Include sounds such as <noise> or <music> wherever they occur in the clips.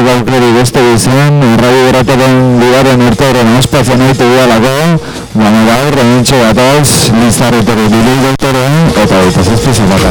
etortze gaukeri beste bizan, errabi berataren bigaren urte horren ospazio nahi tudialako, baina gaur, remintxe bat ez, lizarretero bilu doktoren, eta baita zazpi zapata.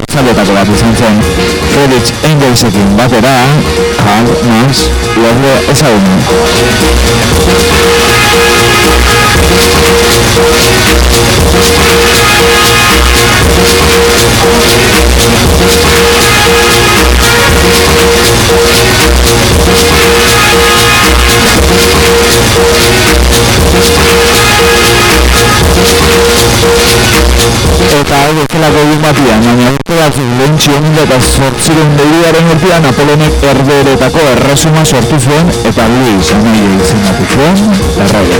sortzaletako bat izan zen, Friedrich Engelsekin batera, Karl Marx, uazle ezagunen. Eta hau bezalako egun batian, baina lehentxio mila eta sortziren begiaren urtean Apolonek erderetako erresuma sortu zuen eta Luis Amaia izendatu zuen errege.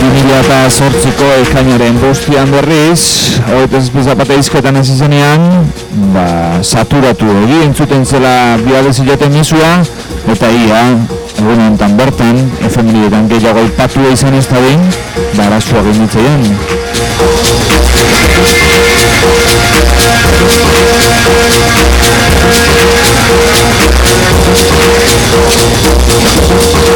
2000 eta sortziko ekainaren bostian berriz, hori tenzpiz apate izketan ez izanean, ba, saturatu egi entzuten zela biade zileten nizua, eta ia, egun enten bertan, efemilietan gehiago ipatu izan ez da din, ba, arazua genditzean. Thank.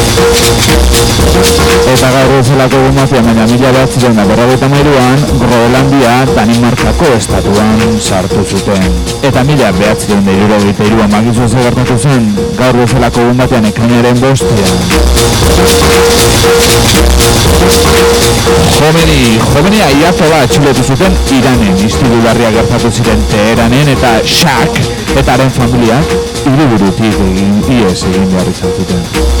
Eta gaur bezalako egun batean, baina mila bat ziren da berrogeita mairuan, Groenlandia Danimarkako estatuan sartu zuten. Eta mila behat ziren da irurogeita iruan magizu ez zen, gaur bezalako egun batean ekainaren bostean. Jomeni, jomeni aiato bat txuletu zuten Iranen, istilularria gertatu ziren Teheranen eta Shak eta haren familiak hiriburutik egin ies egin behar izan zuten.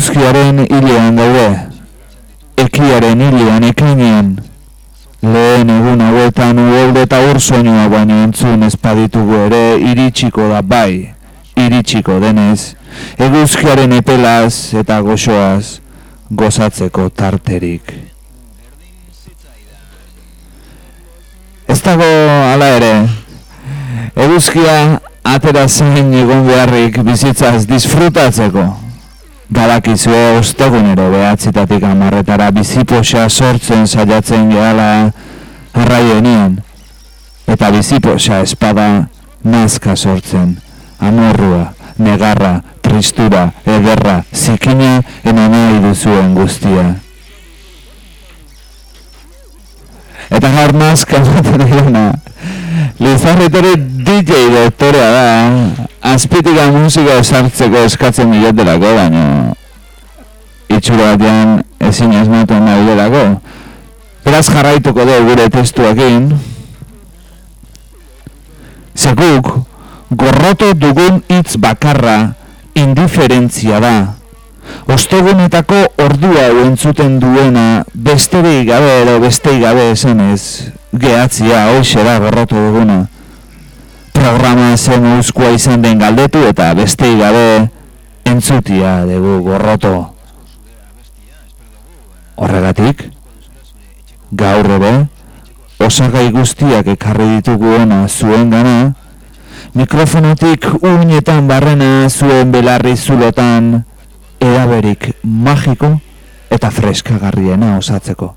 Eguzkiaren hilean daude, ekiaren hilean ekainean, lehen egun hauetan uholde eta ur soinua baino entzun espaditugu ere iritsiko da bai, iritsiko denez, eguzkiaren epelaz eta goxoaz gozatzeko tarterik. Ez dago hala ere, eguzkia atera zain egon beharrik bizitzaz disfrutatzeko. Badakizue ostegunero behatzitatik amarretara bizipoxa sortzen saiatzen gehala arraio Eta bizipoxa espada nazka sortzen, amorrua, negarra, tristura, ederra, zikina, ena nahi duzuen guztia. Eta gaur nazka zaten egona, Lizarritore DJ doktorea da, azpitika musika esartzeko eskatzen diotelako, baina itxura batean ezin esmatu nahi delako. Beraz jarraituko dugu gure testuakin. Zeguk, gorroto dugun hitz bakarra indiferentzia da. Ostogunetako ordua entzuten duena besterik gabe edo besterik gabe esanez, gehatzia hoxe da gorroto duguna. Programa zen uzkoa izan den galdetu eta besterik gabe entzutia dugu gorroto. Horregatik, gaur ere, osagai guztiak ekarri ditugu ona zuen gana, mikrofonotik uinetan barrena zuen belarri zulotan, edaberik magiko eta freskagarriena osatzeko.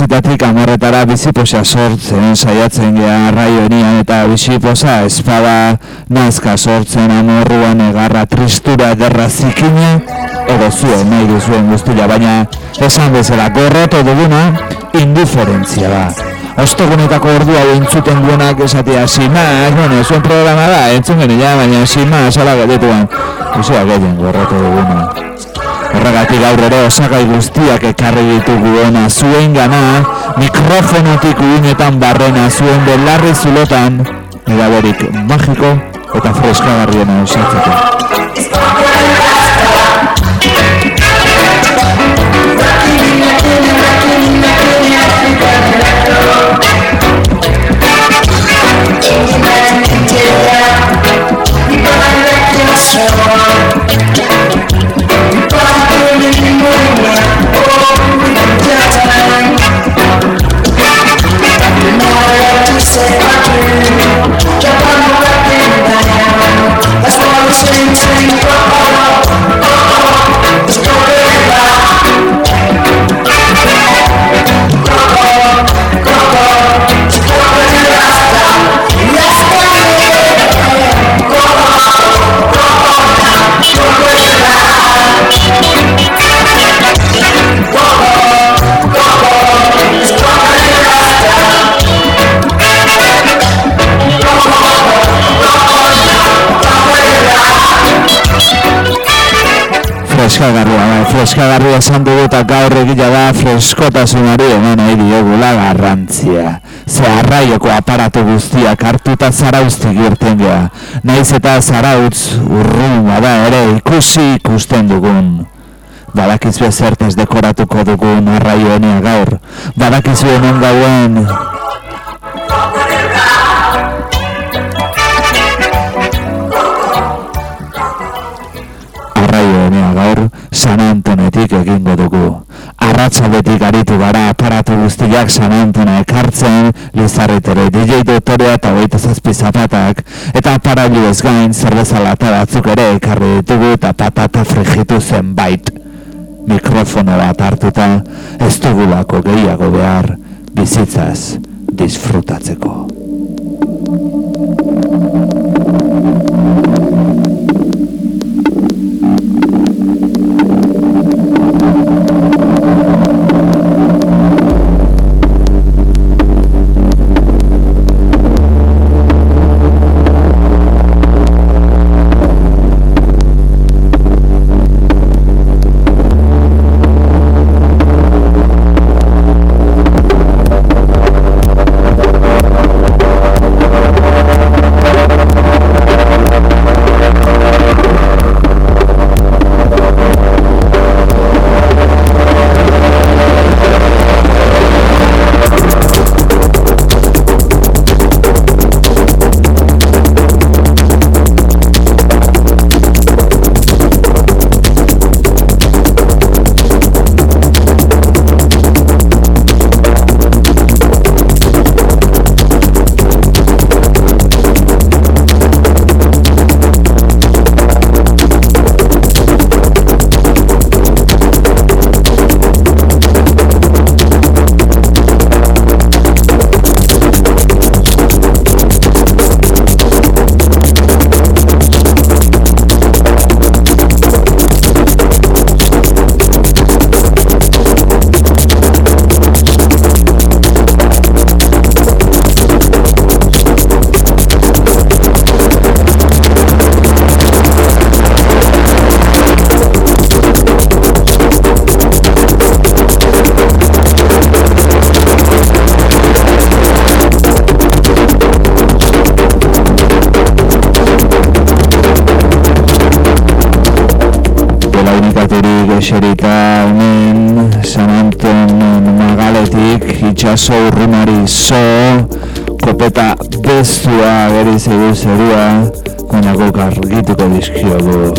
Gurendan behatzitatik amorretara biziposa sortzen saiatzen geha raio eta biziposa espada nazka sortzen amorruan egarra tristura gerra zikina edo zuen nahi duzuen guztila, baina esan bezala gorroto duguna indiferentzia da. Ostogunetako ordua entzuten duenak esatea sima, bueno, zuen programa da, entzun genila, baina sima, sala gatetuan. Uzea gehien gorroto duguna. Horregatik gaur ere osagai guztiak ekarri ditugu ona zuen gana, mikrofonotik uinetan barrena zuen belarri zulotan, edaberik magiko eta freskagarriena osatzeko. Yeah. Neskagarria esan dugu eta gaur egila da freskotasunari hemen nahi diogula garrantzia. Ze arraioko aparatu guztiak hartuta zarauztik irten geha. Naiz eta zarautz urrun bada ere ikusi ikusten dugun. Badakizue zertaz dekoratuko dugun arraioenea gaur. Badakizue non gauen San Antonetik egingo dugu. Arratxaldetik aritu gara aparatu guztiak San Antona ekartzen, Lizarritere DJ Doktorea eta Oita Zazpi Zapatak, eta parailu ez gain zerbezalata batzuk ere ekarri ditugu eta patata frigitu zenbait. Mikrofono bat hartuta, ez dugulako gehiago behar, bizitzaz disfrutatzeko. Kopeta bestua geri zegu zerua koinako kargituko dizkiogu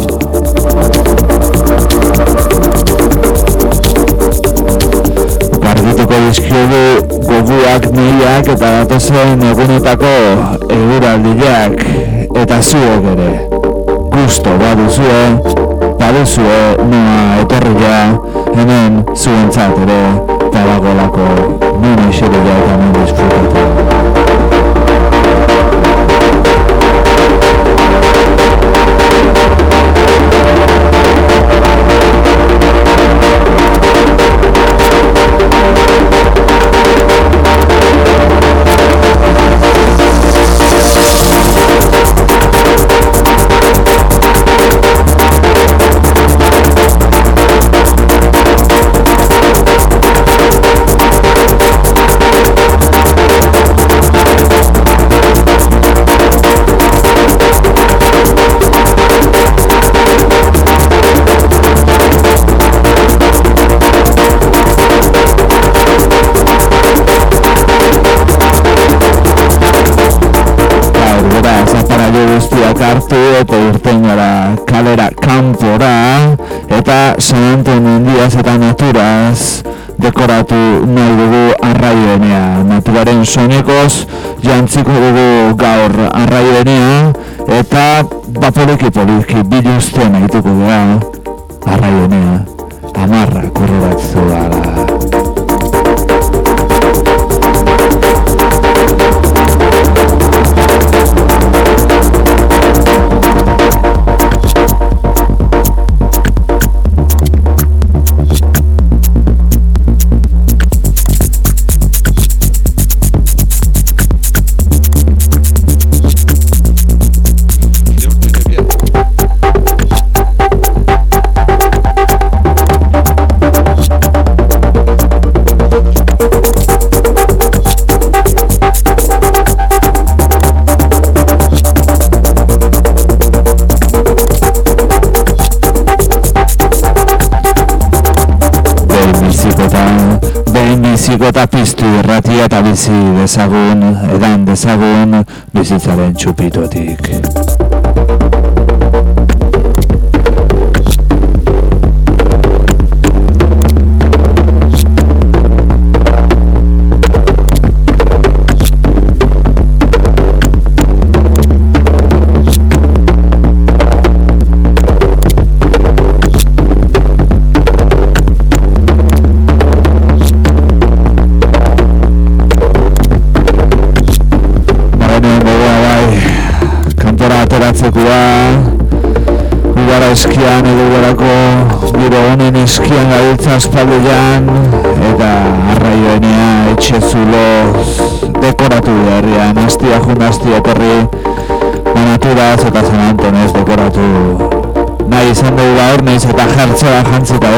kargituko dizkiogu goguak miliak eta datozen egunetako eguraldiak eta zuok ere gusto baduzue baduzue noa etorria hemen zuentzat ere tabagolako nuna iseria eta nuna. Eta urtein gara kalera kanpora eta sananten mendiaz eta naturaz dekoratu nahi dugu arraioenea naturaren soinekoz jantziko dugu gaur arraioenea eta bapoliki poliki biluzten egituko gara arraioenea amarra korreratzu gara fisiko eta piztu irratia eta bizi dezagun, edan dezagun, bizitzaren txupitotik. Espaldean eta arraioenea etxe zulo dekoratu beharrian astia junda astia etorri manaturaz eta San Antonez dekoratu. Nahi izan dugu gaur nahiz eta jertzea jantzita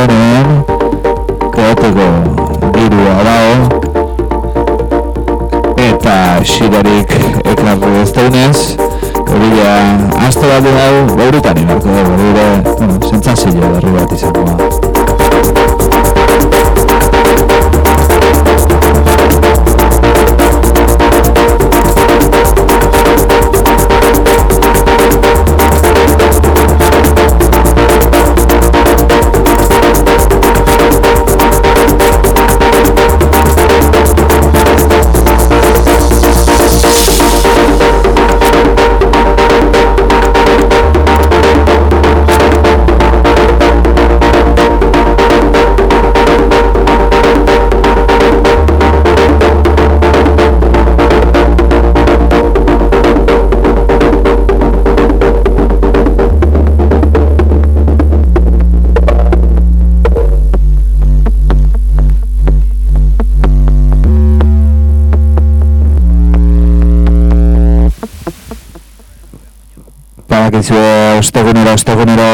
badakizue ostegunero, ostegunero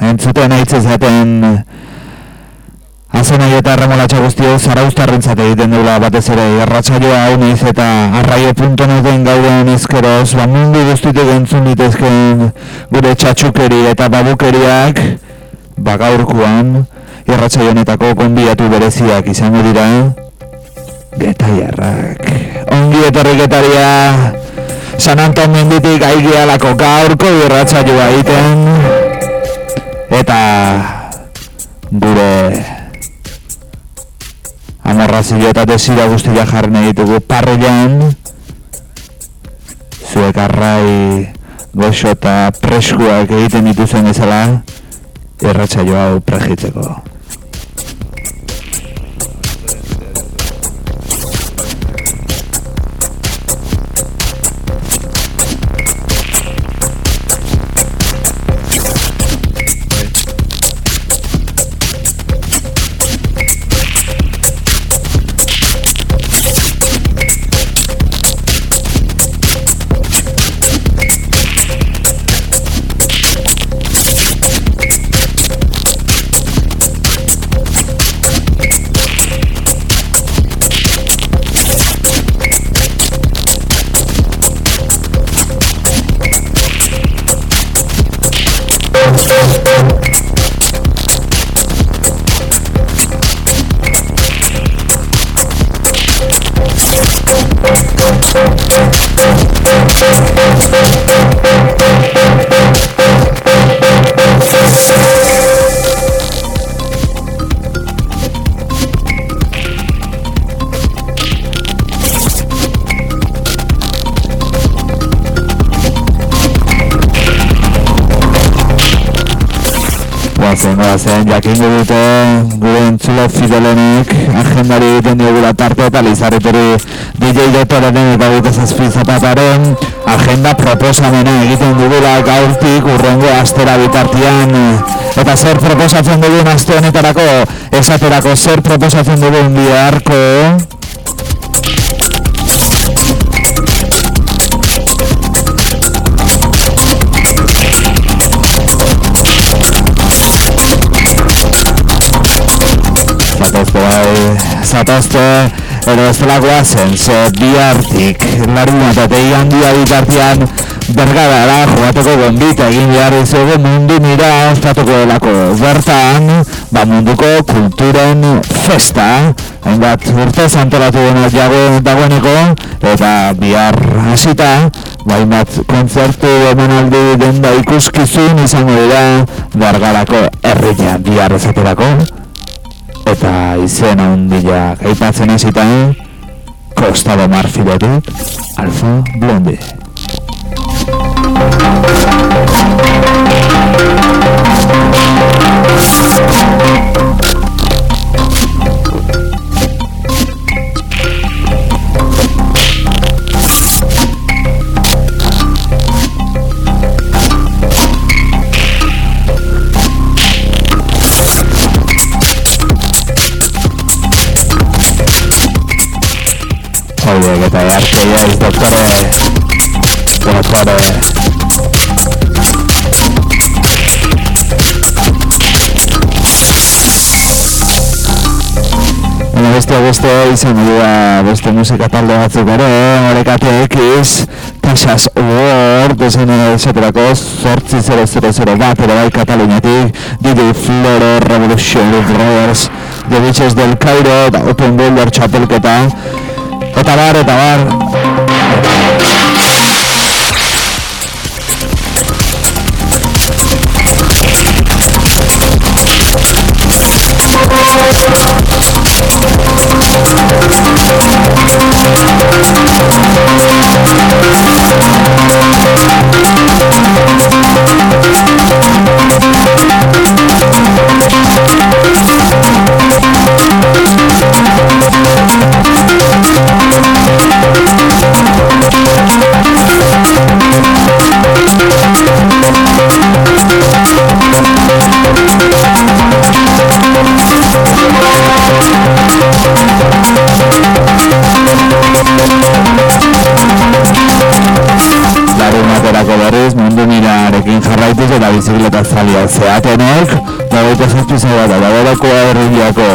entzuten aitzen zaten azenai eta erremolatxa guztio zara ustarrentzat egiten dula batez ere. Erratxaioa uniz eta arraio.neten gauden izkeroz ba mundu guztitik entzun ditezken gure txatxukeri eta babukeriak. Ba gaurkuan irratxaionetako konbiatu bereziak izango dira. Getaiarrak. Ongi etorri getaria San Anton menditik aigi alako gaurko irratza joa iten eta gure amorrazio eta desira guztia jarri nahi ditugu parrilan zuek arrai goxo eta preskuak egiten dituzen ezala irratza joa pregitzeko. Zen jakin dute gure entzulo fidelenik agendari egiten diogula tarte eta lizarreturi DJ Dotoraren eta dute zazpi zapataren agenda proposamena egiten dugula gaurtik urrengo astera bitartian eta zer proposatzen dugun aste honetarako esaterako zer proposatzen dugun biharko zatozte edo ez zen, ze bihartik, larun eta tegi handia bitartian, bergara joateko gombita egin behar izugu mundu mira ostatuko delako. Bertan ba munduko kulturen festa hainbat urte zantolatu dena jago dagoeneko eta bihar hasita ba hainbat kontzertu emanaldi den da ikuskizun izango dira bergarako herria bihar ezaterako eta izena handia aipatzen hasita Costa de Marfiletik Alfa Blonde Te arte ya es doctores, doctores. beste beste izan dira beste musika talde batzuk ere, horrekate ekiz, Texas World, dezen esaterako, sortzi 000 bat, ere bai Kataluniatik, Didi Floro, Revolution Brothers, The Beaches del Cairo, da Open Boulder Chapelketa, eta bar, eta bar, herriako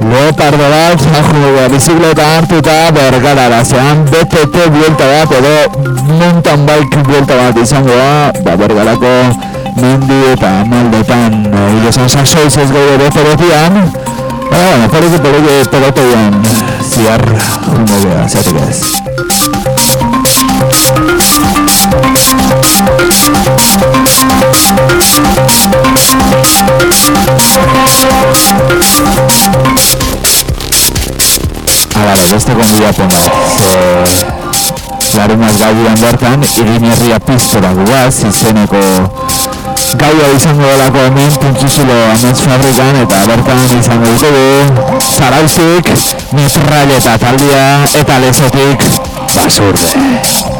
leopardo bat, ajo, bizikleta hartuta bergarara zean, BTT buelta bat, edo mountain bike buelta bat izango da, ba, bergarako mendi eta maldetan, hile zan sasoiz ez gaude beperotian, ba, bueno, poliki poliki pelotoian, ziar, jungo geha, zeatik ez. Alare, beste konbidatzen da, ze larumaz gauduan bertan, irin herria piztora guaz, izeneko gaua izango delako hemen, puntzuzulo amez fabrikan, eta bertan izango ditugu, zarauzik, mitralleta taldia, eta lezotik, basurde.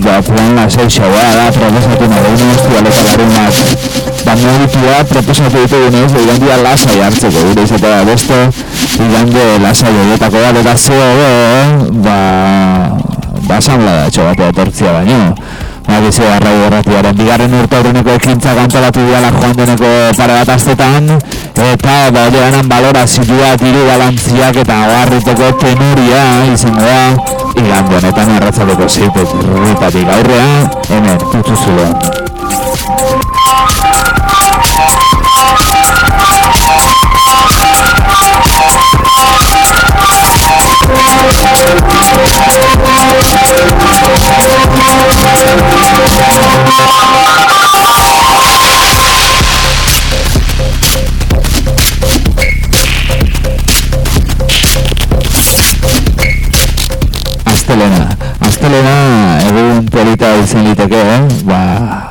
ba, plan lasai xaua da, proposatu nahi duen ez dualeta larunak. Ba, meritua proposatu ditu gunez, da igan dia lasai hartzeko, gure izatea da beste, igan de lasai horietako bat, eta zeo, ba, ba, asamla da, txobatea etortzia baino. Ba, gizu, arrai horretiaren, bigarren urte horreneko ekintza kantolatu diala joan deneko pare bat aztetan, eta ba, joanan balora zitua diru balantziak eta agarriteko tenuria izango da, igande honetan arratzaleko zeitek rritatik aurrea, hemen, putzu zuloan. Astelena, Polita izan liteke, eh? ba,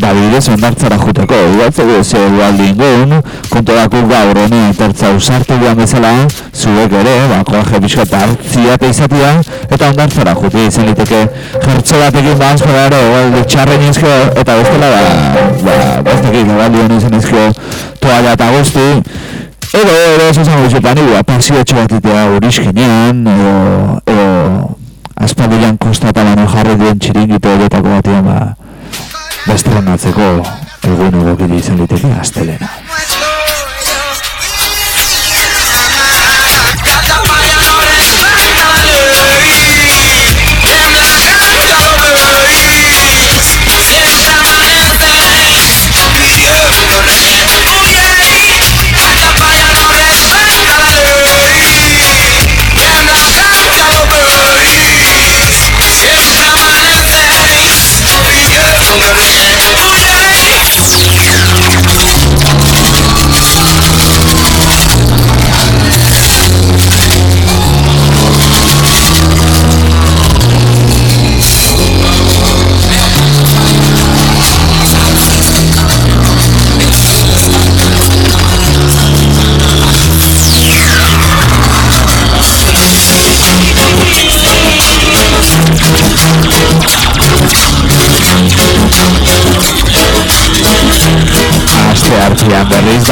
ba, bidez ondartzara juteko, igualtze du ze gualdi ingun, konto dako gaur honi etortza usartu duan bezala, zuek ere, ba, koaje biskota hartziate izatea, eta ondartzara juti izan liteke, jertzo batekin ba, azpera ere, igualdi txarren izkio, eta bestela, ba, ba, bestekik, gualdi honi izan izkio, toalla eta guzti, Edo, edo, esan guzu panigua, pasio txobakitea urizkinean, edo, edo, aspaldian konstatalan jarri duen txiringito edetako batean, ba, bestrenatzeko egun egokili izan liteke astelena.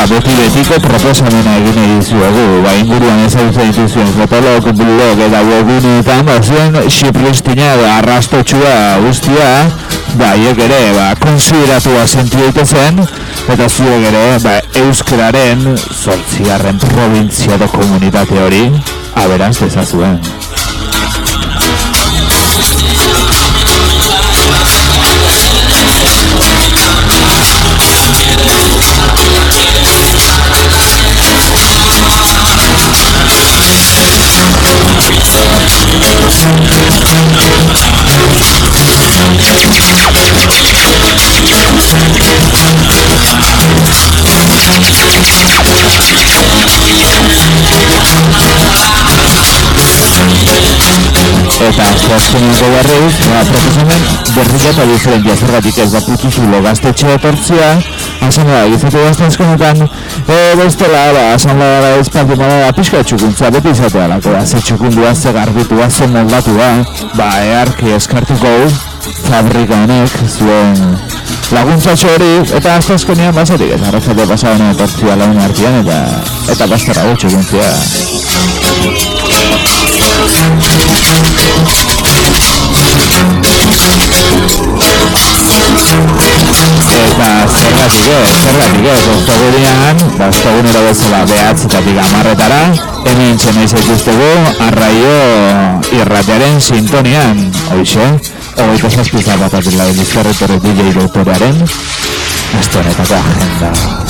Ba, beti betiko proposamena egin edizuegu, ba, inguruan ezagutzen dituzuen fotolog, blog eta webunetan, ba, zuen xipristina da arrastotxua guztia, ba, iek ere, ba, konsideratua sentu zen, eta zuek ere, ba, euskararen zortzigarren provintzia komunitate hori, aberaz dezazuen. Eta azkeneko berriz, ba, proposamen berrika eta diferentia zergatik ez da putuzulo gaztetxe etortzia, asamblea egizatu gazte honetan, e, bestela, ba, asamblea gara ezpaldi moda pixka txukuntza beti izatea lako, ba, ze txukundua, ze garbitua, ze moldatua, ba, earki eskartuko fabrika honek, zuen laguntza hori, eta azte azkenean bazatik, eta arrazate pasabene etortzia lagun artian, eta, eta bastara gutxu guntzia. Eta zergatik ez, zergatik ez, ostogunean, ba, ostogunero bezala behatzetatik amarretara, hemen txena izatuztegu, arraio irratearen sintonian, oixe, hogeita zazpizak bat atila den izkerretorre DJ doktorearen, astoretako agenda.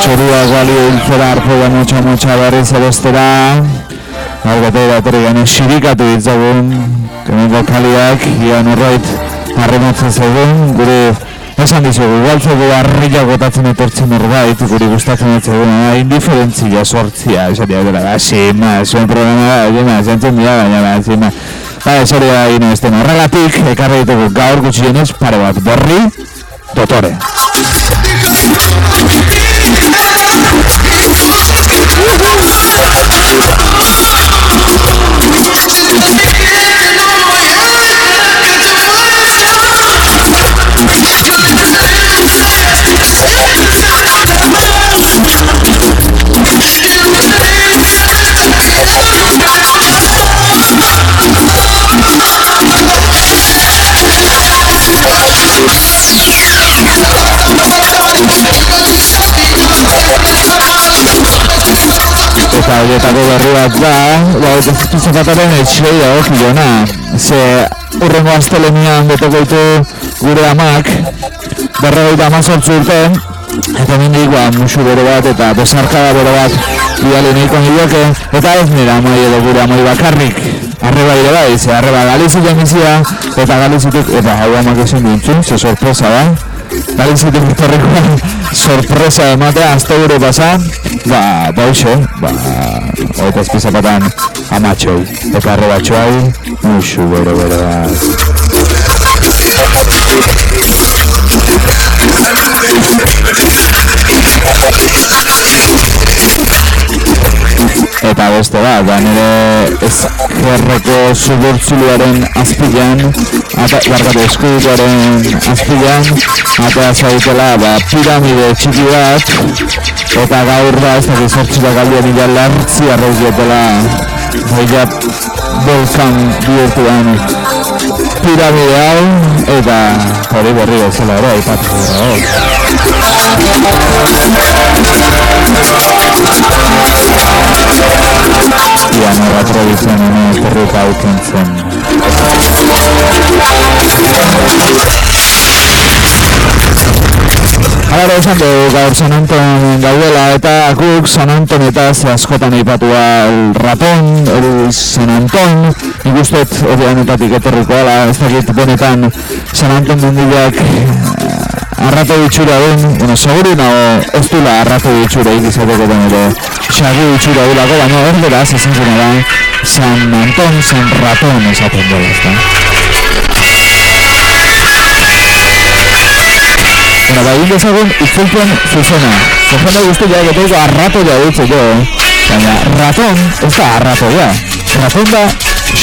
txorua galio hiltzera arpo da motxa motxa berriz ebestera hau gata edatorri gane xirikatu ditzagun kemengo kaliak ia norrait harrematzen zegoen gure esan dizugu galtzeko harrila gotatzen etortzen norbait guri gustatzen etzen ah, indiferentzia sortzia esan dira gara sima, zuen programa da, jena, zentzen dira, baina, sima Ba, ez hori da egin ez den horregatik, ekarri ditugu gaur gutxienez pare bat berri, dotore. Thank you. Horietako berri bat da, ba, ez zapataren etxei dago Ze urrengo astelenian beteko ditu gure amak, berrogeita amazortzu urte, eta mindik ba, musu bero bat eta besarkada bero bat bidali nahiko nioke, eta ez nire amai edo gure amai bakarrik. Arreba ere bai, ze arreba galizik jamizia, eta galizitik, eta hau amak esan dintzun, ze sorpresa da. Galizitik urtarriko <laughs> sorpresa ematea, azte gure pasan, ba, bauxe, ba, oita espizapatan amatxoi, eta arrebatxoai, musu bero bero da. Eta beste da, da nire ezkerreko suburtziluaren azpilan, eta barkatu eskudituaren azpilan, eta zaitela ba, piramide txiki bat, eta gaur da ez dakit sortzi da galdia nila lartzi arroz dietela, baina volkan bihurtuan piramide hau, eta hori berri ez zela ere, ipatu Ia nora tradizioan hene perruka auken zen. Hala esan dugu gaur San Anton gaudela eta guk San Anton eta askotan eipatua el rapon, el San Anton. Nik usteet odianetatik etorriko ala ez dakit benetan San Anton mundiak arrato ditxura den, bueno, seguru nago ez dula arrato ditxura ikizateko den ere xagu ditxura dulako, baina zezen zena da San Anton, San Raton esaten dela, ez Bueno, ba, egin dezagun itzultuen zuzena. Zuzena guztu ja, getoiko arrato ja dutze jo, baina raton ez da arrato ja. Raton da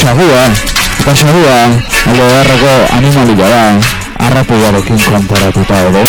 xagua, eta xagua alde beharreko animalia da arrapoiarekin konparatuta edo.